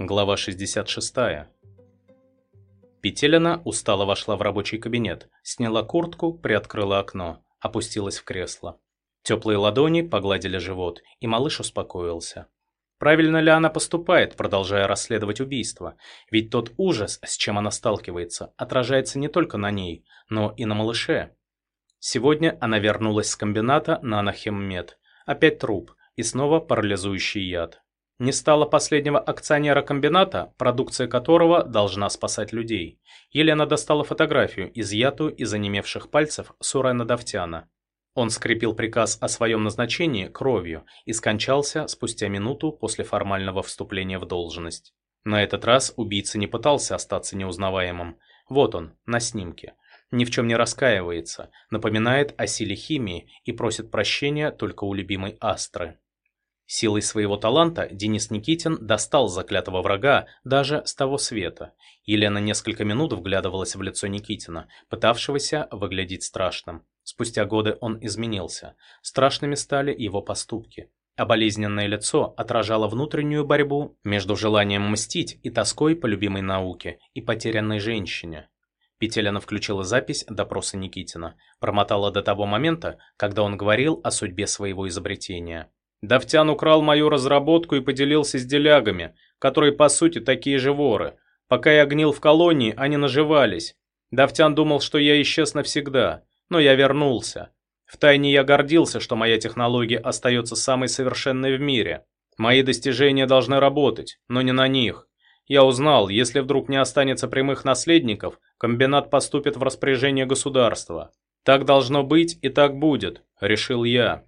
Глава 66. Петелина устало вошла в рабочий кабинет, сняла куртку, приоткрыла окно, опустилась в кресло. Теплые ладони погладили живот, и малыш успокоился. Правильно ли она поступает, продолжая расследовать убийство? Ведь тот ужас, с чем она сталкивается, отражается не только на ней, но и на малыше. Сегодня она вернулась с комбината на Анахеммед. Опять труп и снова парализующий яд. Не стало последнего акционера комбината, продукция которого должна спасать людей. Елена достала фотографию, изъятую из онемевших пальцев Сурена Давтяна. Он скрепил приказ о своем назначении кровью и скончался спустя минуту после формального вступления в должность. На этот раз убийца не пытался остаться неузнаваемым. Вот он, на снимке. Ни в чем не раскаивается, напоминает о силе химии и просит прощения только у любимой Астры. Силой своего таланта Денис Никитин достал заклятого врага даже с того света. Елена несколько минут вглядывалась в лицо Никитина, пытавшегося выглядеть страшным. Спустя годы он изменился. Страшными стали его поступки. А болезненное лицо отражало внутреннюю борьбу между желанием мстить и тоской по любимой науке и потерянной женщине. Петелина включила запись допроса Никитина, промотала до того момента, когда он говорил о судьбе своего изобретения. Давтян украл мою разработку и поделился с делягами, которые по сути такие же воры. Пока я гнил в колонии, они наживались. Давтян думал, что я исчез навсегда, но я вернулся. Втайне я гордился, что моя технология остается самой совершенной в мире. Мои достижения должны работать, но не на них. Я узнал, если вдруг не останется прямых наследников, комбинат поступит в распоряжение государства. Так должно быть и так будет, решил я.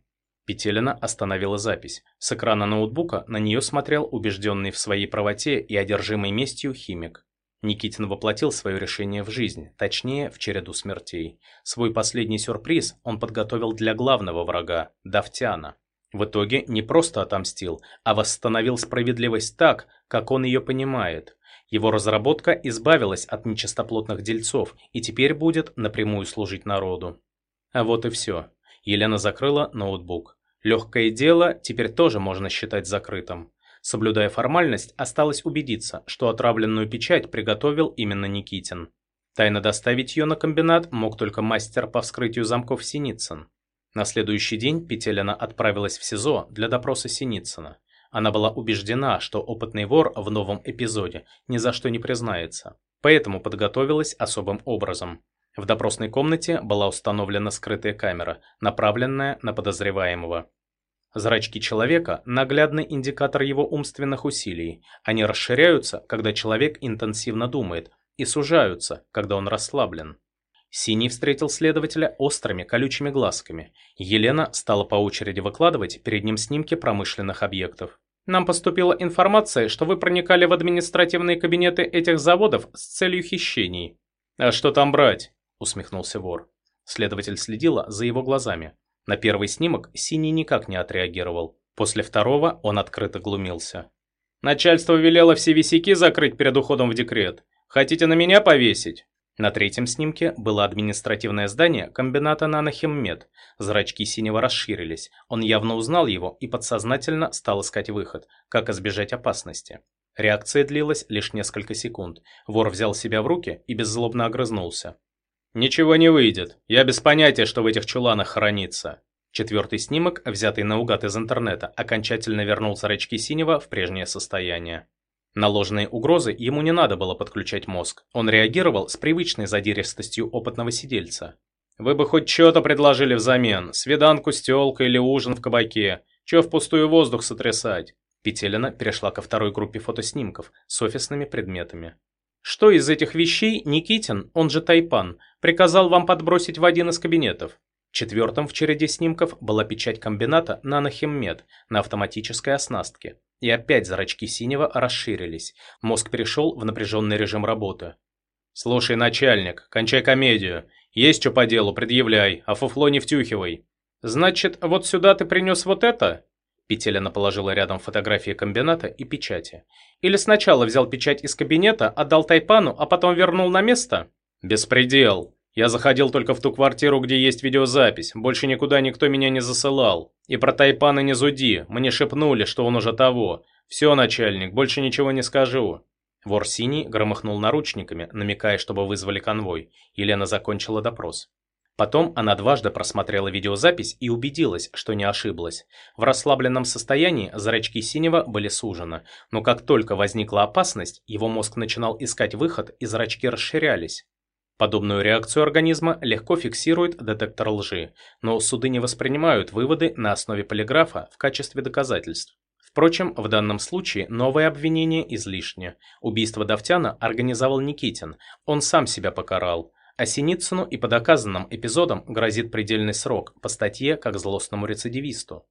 Петелина остановила запись. С экрана ноутбука на нее смотрел убежденный в своей правоте и одержимый местью химик. Никитин воплотил свое решение в жизнь, точнее, в череду смертей. Свой последний сюрприз он подготовил для главного врага – Давтяна. В итоге не просто отомстил, а восстановил справедливость так, как он ее понимает. Его разработка избавилась от нечистоплотных дельцов и теперь будет напрямую служить народу. А вот и все. Елена закрыла ноутбук. Легкое дело теперь тоже можно считать закрытым. Соблюдая формальность, осталось убедиться, что отравленную печать приготовил именно Никитин. Тайно доставить ее на комбинат мог только мастер по вскрытию замков Синицын. На следующий день Петелина отправилась в СИЗО для допроса Синицына. Она была убеждена, что опытный вор в новом эпизоде ни за что не признается, поэтому подготовилась особым образом. В допросной комнате была установлена скрытая камера, направленная на подозреваемого. Зрачки человека – наглядный индикатор его умственных усилий. Они расширяются, когда человек интенсивно думает, и сужаются, когда он расслаблен. Синий встретил следователя острыми колючими глазками. Елена стала по очереди выкладывать перед ним снимки промышленных объектов. «Нам поступила информация, что вы проникали в административные кабинеты этих заводов с целью хищений». «А что там брать?» Усмехнулся вор. Следователь следила за его глазами. На первый снимок Синий никак не отреагировал. После второго он открыто глумился. «Начальство велело все висяки закрыть перед уходом в декрет. Хотите на меня повесить?» На третьем снимке было административное здание комбината «Нанохиммед». Зрачки Синего расширились. Он явно узнал его и подсознательно стал искать выход, как избежать опасности. Реакция длилась лишь несколько секунд. Вор взял себя в руки и беззлобно огрызнулся. «Ничего не выйдет. Я без понятия, что в этих чуланах хранится». Четвертый снимок, взятый наугад из интернета, окончательно вернул зрачки Синего в прежнее состояние. На ложные угрозы ему не надо было подключать мозг. Он реагировал с привычной задиристостью опытного сидельца. «Вы бы хоть что-то предложили взамен. Свиданку с тёлкой или ужин в кабаке. Чё в пустую воздух сотрясать?» Петелина перешла ко второй группе фотоснимков с офисными предметами. Что из этих вещей Никитин, он же Тайпан, приказал вам подбросить в один из кабинетов? Четвертым в череде снимков была печать комбината «Нанохиммед» на автоматической оснастке. И опять зрачки синего расширились. Мозг перешел в напряженный режим работы. «Слушай, начальник, кончай комедию. Есть что по делу, предъявляй, а фуфло не втюхивай». «Значит, вот сюда ты принес вот это?» Петелина положила рядом фотографии комбината и печати. Или сначала взял печать из кабинета, отдал Тайпану, а потом вернул на место? Беспредел. Я заходил только в ту квартиру, где есть видеозапись. Больше никуда никто меня не засылал. И про Тайпана не зуди. Мне шепнули, что он уже того. «Все, начальник, больше ничего не скажу». Вор Синий громыхнул наручниками, намекая, чтобы вызвали конвой. Елена закончила допрос. Потом она дважды просмотрела видеозапись и убедилась, что не ошиблась. В расслабленном состоянии зрачки Синего были сужены, но как только возникла опасность, его мозг начинал искать выход и зрачки расширялись. Подобную реакцию организма легко фиксирует детектор лжи, но суды не воспринимают выводы на основе полиграфа в качестве доказательств. Впрочем, в данном случае новое обвинение излишне. Убийство Давтяна организовал Никитин, он сам себя покарал. А Синицыну и по доказанным эпизодам грозит предельный срок по статье как злостному рецидивисту.